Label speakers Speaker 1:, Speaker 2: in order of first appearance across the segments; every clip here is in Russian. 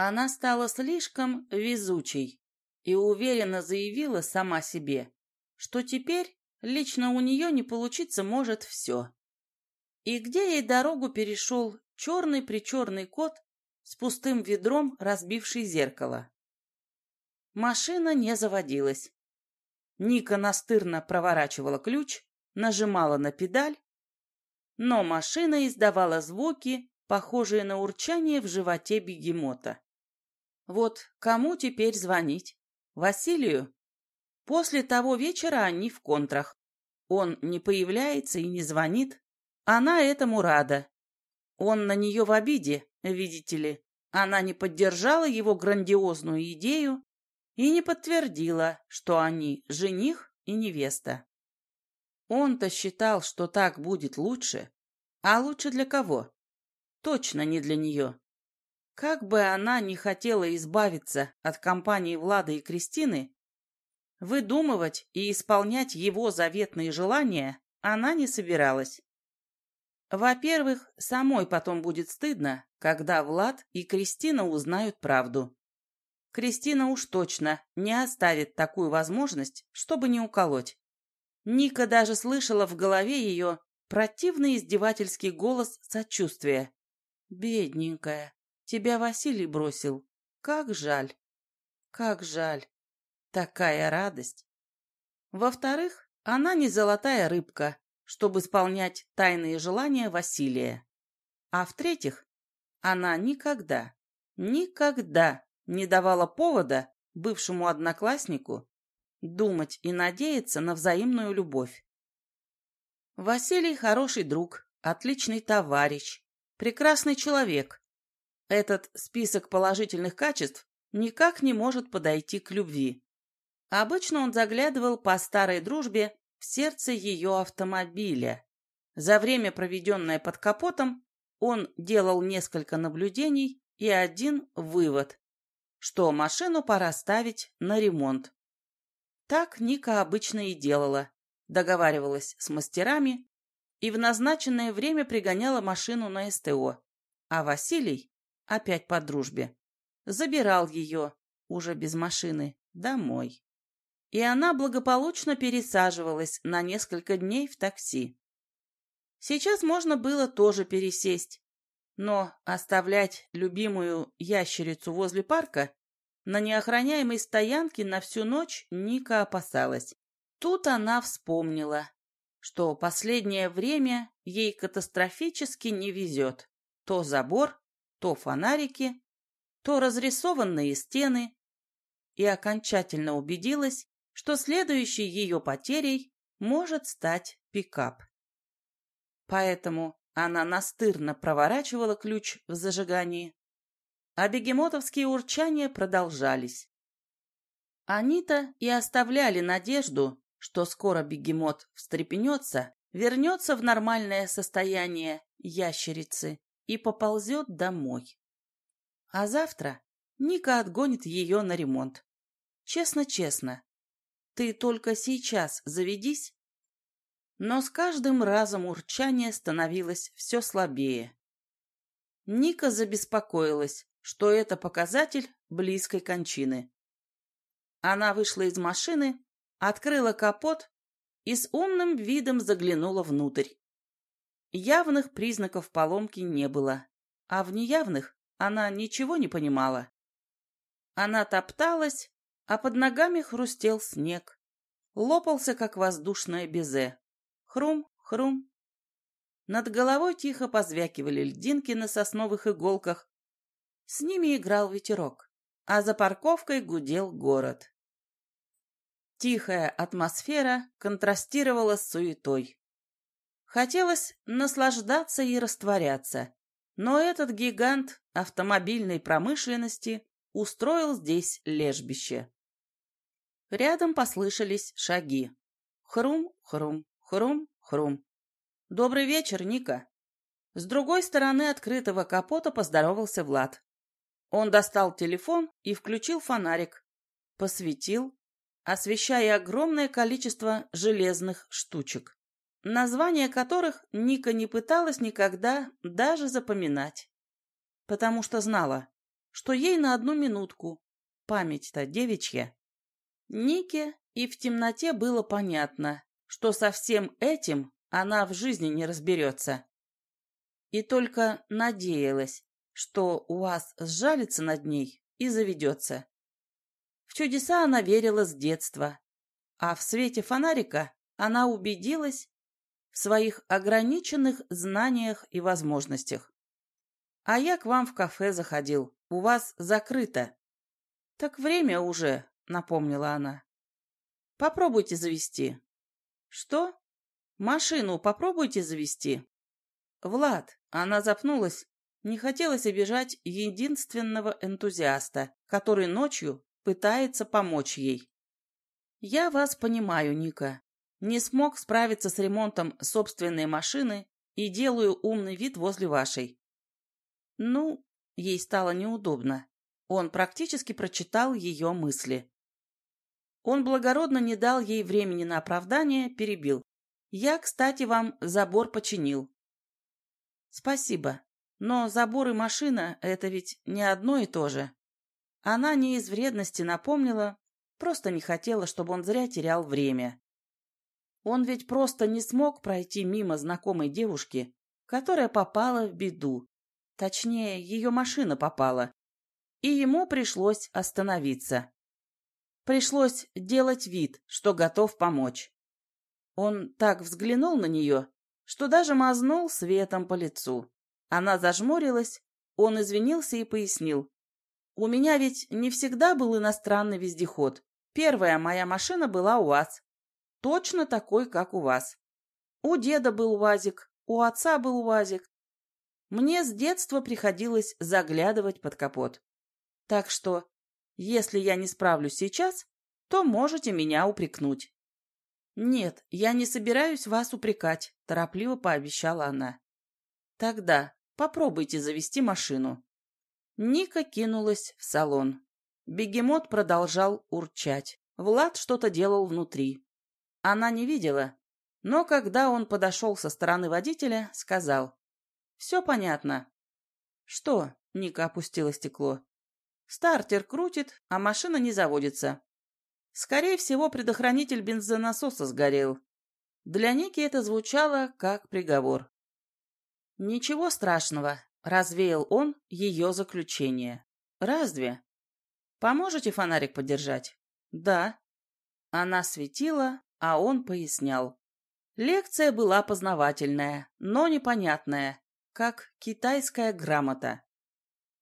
Speaker 1: Она стала слишком везучей и уверенно заявила сама себе, что теперь лично у нее не получиться может все. И где ей дорогу перешел черный-причерный кот с пустым ведром, разбивший зеркало. Машина не заводилась. Ника настырно проворачивала ключ, нажимала на педаль, но машина издавала звуки, похожие на урчание в животе бегемота. Вот кому теперь звонить? Василию? После того вечера они в контрах. Он не появляется и не звонит. Она этому рада. Он на нее в обиде, видите ли. Она не поддержала его грандиозную идею и не подтвердила, что они жених и невеста. Он-то считал, что так будет лучше. А лучше для кого? Точно не для нее. Как бы она ни хотела избавиться от компании Влада и Кристины, выдумывать и исполнять его заветные желания она не собиралась. Во-первых, самой потом будет стыдно, когда Влад и Кристина узнают правду. Кристина уж точно не оставит такую возможность, чтобы не уколоть. Ника даже слышала в голове ее противный издевательский голос сочувствия. «Бедненькая, Тебя Василий бросил. Как жаль. Как жаль. Такая радость. Во-вторых, она не золотая рыбка, чтобы исполнять тайные желания Василия. А в-третьих, она никогда, никогда не давала повода бывшему однокласснику думать и надеяться на взаимную любовь. Василий хороший друг, отличный товарищ, прекрасный человек, этот список положительных качеств никак не может подойти к любви. Обычно он заглядывал по старой дружбе в сердце ее автомобиля. За время, проведенное под капотом, он делал несколько наблюдений и один вывод, что машину пора ставить на ремонт. Так Ника обычно и делала, договаривалась с мастерами и в назначенное время пригоняла машину на СТО, а Василий опять по дружбе, забирал ее, уже без машины, домой. И она благополучно пересаживалась на несколько дней в такси. Сейчас можно было тоже пересесть, но оставлять любимую ящерицу возле парка на неохраняемой стоянке на всю ночь Ника опасалась. Тут она вспомнила, что последнее время ей катастрофически не везет. То забор, то фонарики, то разрисованные стены, и окончательно убедилась, что следующей ее потерей может стать пикап. Поэтому она настырно проворачивала ключ в зажигании, а бегемотовские урчания продолжались. Они-то и оставляли надежду, что скоро бегемот встрепенется, вернется в нормальное состояние ящерицы и поползет домой. А завтра Ника отгонит ее на ремонт. Честно-честно, ты только сейчас заведись. Но с каждым разом урчание становилось все слабее. Ника забеспокоилась, что это показатель близкой кончины. Она вышла из машины, открыла капот и с умным видом заглянула внутрь. Явных признаков поломки не было, а в неявных она ничего не понимала. Она топталась, а под ногами хрустел снег. Лопался, как воздушное безе. Хрум, хрум. Над головой тихо позвякивали льдинки на сосновых иголках. С ними играл ветерок, а за парковкой гудел город. Тихая атмосфера контрастировала с суетой. Хотелось наслаждаться и растворяться, но этот гигант автомобильной промышленности устроил здесь лежбище. Рядом послышались шаги. Хрум, хрум, хрум, хрум. «Добрый вечер, Ника!» С другой стороны открытого капота поздоровался Влад. Он достал телефон и включил фонарик. Посветил, освещая огромное количество железных штучек названия которых Ника не пыталась никогда даже запоминать, потому что знала, что ей на одну минутку. Память-то девичья. Нике и в темноте было понятно, что со всем этим она в жизни не разберется. И только надеялась, что УАЗ сжалится над ней и заведется. В чудеса она верила с детства, а в свете фонарика она убедилась в своих ограниченных знаниях и возможностях. А я к вам в кафе заходил, у вас закрыто. Так время уже, напомнила она. Попробуйте завести. Что? Машину попробуйте завести. Влад, она запнулась. Не хотелось обижать единственного энтузиаста, который ночью пытается помочь ей. Я вас понимаю, Ника. Не смог справиться с ремонтом собственной машины и делаю умный вид возле вашей. Ну, ей стало неудобно. Он практически прочитал ее мысли. Он благородно не дал ей времени на оправдание, перебил. Я, кстати, вам забор починил. Спасибо. Но забор и машина — это ведь не одно и то же. Она не из вредности напомнила, просто не хотела, чтобы он зря терял время. Он ведь просто не смог пройти мимо знакомой девушки, которая попала в беду. Точнее, ее машина попала. И ему пришлось остановиться. Пришлось делать вид, что готов помочь. Он так взглянул на нее, что даже мазнул светом по лицу. Она зажмурилась, он извинился и пояснил. «У меня ведь не всегда был иностранный вездеход. Первая моя машина была УАЗ. Точно такой, как у вас. У деда был УАЗик, у отца был УАЗик. Мне с детства приходилось заглядывать под капот. Так что если я не справлюсь сейчас, то можете меня упрекнуть. Нет, я не собираюсь вас упрекать, торопливо пообещала она. Тогда попробуйте завести машину. Ника кинулась в салон. Бегемот продолжал урчать. Влад что-то делал внутри. Она не видела, но когда он подошел со стороны водителя, сказал. «Все понятно». «Что?» — Ника опустила стекло. Стартер крутит, а машина не заводится. Скорее всего, предохранитель бензонасоса сгорел. Для Ники это звучало как приговор. «Ничего страшного», — развеял он ее заключение. «Разве? Поможете фонарик подержать?» «Да». Она светила, а он пояснял. Лекция была познавательная, но непонятная, как китайская грамота.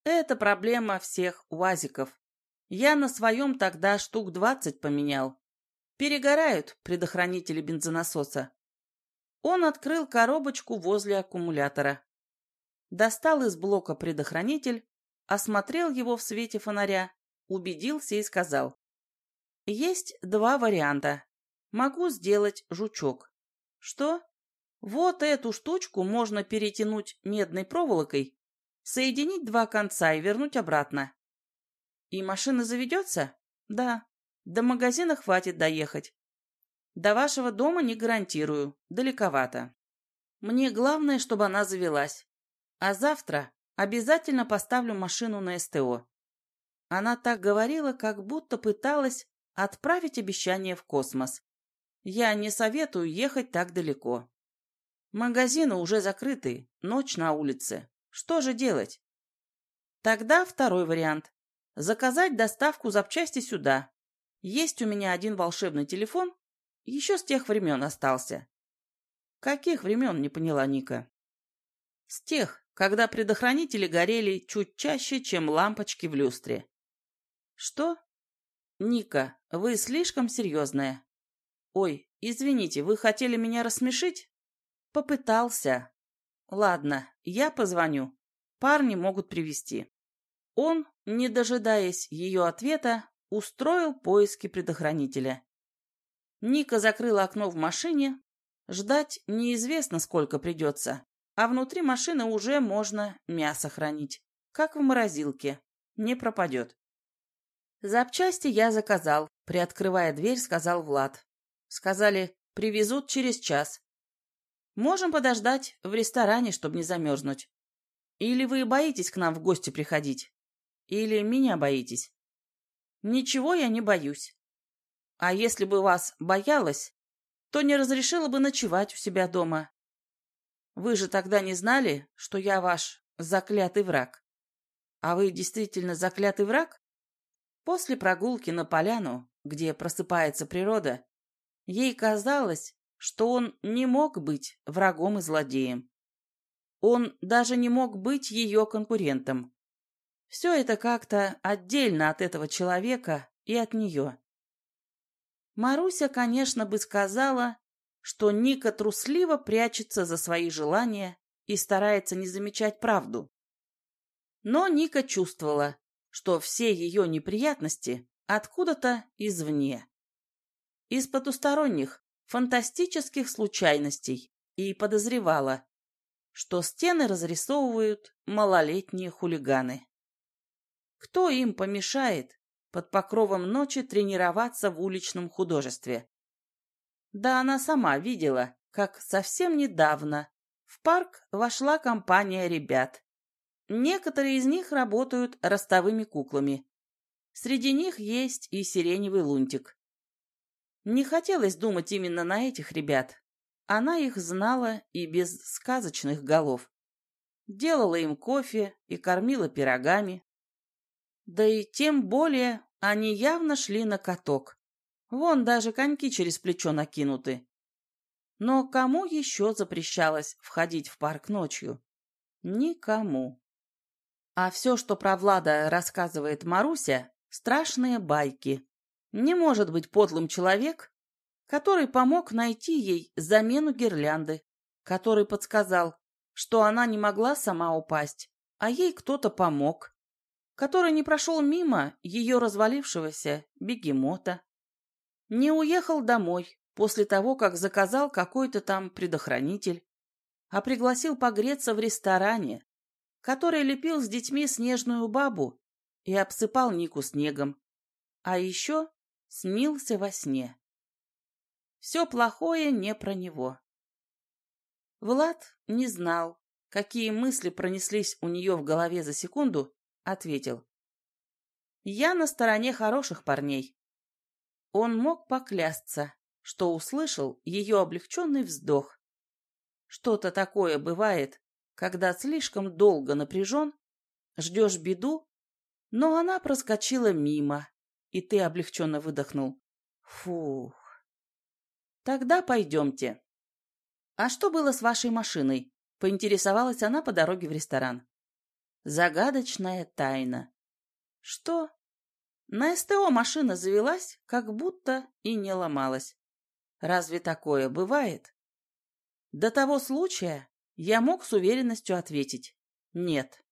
Speaker 1: Это проблема всех уазиков. Я на своем тогда штук двадцать поменял. Перегорают предохранители бензонасоса. Он открыл коробочку возле аккумулятора. Достал из блока предохранитель, осмотрел его в свете фонаря, убедился и сказал. Есть два варианта. Могу сделать жучок. Что? Вот эту штучку можно перетянуть медной проволокой Соединить два конца и вернуть обратно. И машина заведется? Да. До магазина хватит доехать. До вашего дома не гарантирую. Далековато. Мне главное, чтобы она завелась. А завтра обязательно поставлю машину на СТО. Она так говорила, как будто пыталась отправить обещание в космос. Я не советую ехать так далеко. Магазины уже закрыты, ночь на улице. Что же делать? Тогда второй вариант. Заказать доставку запчасти сюда. Есть у меня один волшебный телефон, еще с тех времен остался. Каких времен, не поняла Ника. С тех, когда предохранители горели чуть чаще, чем лампочки в люстре. Что? Ника, вы слишком серьезная. Ой, извините, вы хотели меня рассмешить? Попытался. Ладно, я позвоню. Парни могут привести. Он, не дожидаясь ее ответа, устроил поиски предохранителя. Ника закрыла окно в машине. Ждать неизвестно, сколько придется. А внутри машины уже можно мясо хранить. Как в морозилке. Не пропадет. Запчасти я заказал. Приоткрывая дверь, сказал Влад. Сказали, привезут через час. Можем подождать в ресторане, чтобы не замерзнуть. Или вы боитесь к нам в гости приходить? Или меня боитесь? Ничего я не боюсь. А если бы вас боялась, то не разрешила бы ночевать у себя дома. Вы же тогда не знали, что я ваш заклятый враг. А вы действительно заклятый враг? После прогулки на поляну, где просыпается природа, ей казалось, что он не мог быть врагом и злодеем. Он даже не мог быть ее конкурентом. Все это как-то отдельно от этого человека и от нее. Маруся, конечно, бы сказала, что Ника трусливо прячется за свои желания и старается не замечать правду. Но Ника чувствовала, что все ее неприятности откуда-то извне. Из потусторонних, фантастических случайностей и подозревала, что стены разрисовывают малолетние хулиганы. Кто им помешает под покровом ночи тренироваться в уличном художестве? Да она сама видела, как совсем недавно в парк вошла компания ребят. Некоторые из них работают ростовыми куклами. Среди них есть и сиреневый лунтик. Не хотелось думать именно на этих ребят. Она их знала и без сказочных голов. Делала им кофе и кормила пирогами. Да и тем более они явно шли на каток. Вон даже коньки через плечо накинуты. Но кому еще запрещалось входить в парк ночью? Никому. А все, что про Влада рассказывает Маруся, страшные байки. Не может быть подлым человек, который помог найти ей замену гирлянды, который подсказал, что она не могла сама упасть, а ей кто-то помог, который не прошел мимо ее развалившегося бегемота, не уехал домой после того, как заказал какой-то там предохранитель, а пригласил погреться в ресторане, который лепил с детьми снежную бабу и обсыпал Нику снегом, а еще смился во сне. Все плохое не про него. Влад не знал, какие мысли пронеслись у нее в голове за секунду, ответил. «Я на стороне хороших парней. Он мог поклясться, что услышал ее облегченный вздох. Что-то такое бывает, когда слишком долго напряжен, ждешь беду, но она проскочила мимо, и ты облегченно выдохнул. Фух. Тогда пойдемте. А что было с вашей машиной? Поинтересовалась она по дороге в ресторан. Загадочная тайна. Что? На СТО машина завелась, как будто и не ломалась. Разве такое бывает? До того случая я мог с уверенностью ответить «нет».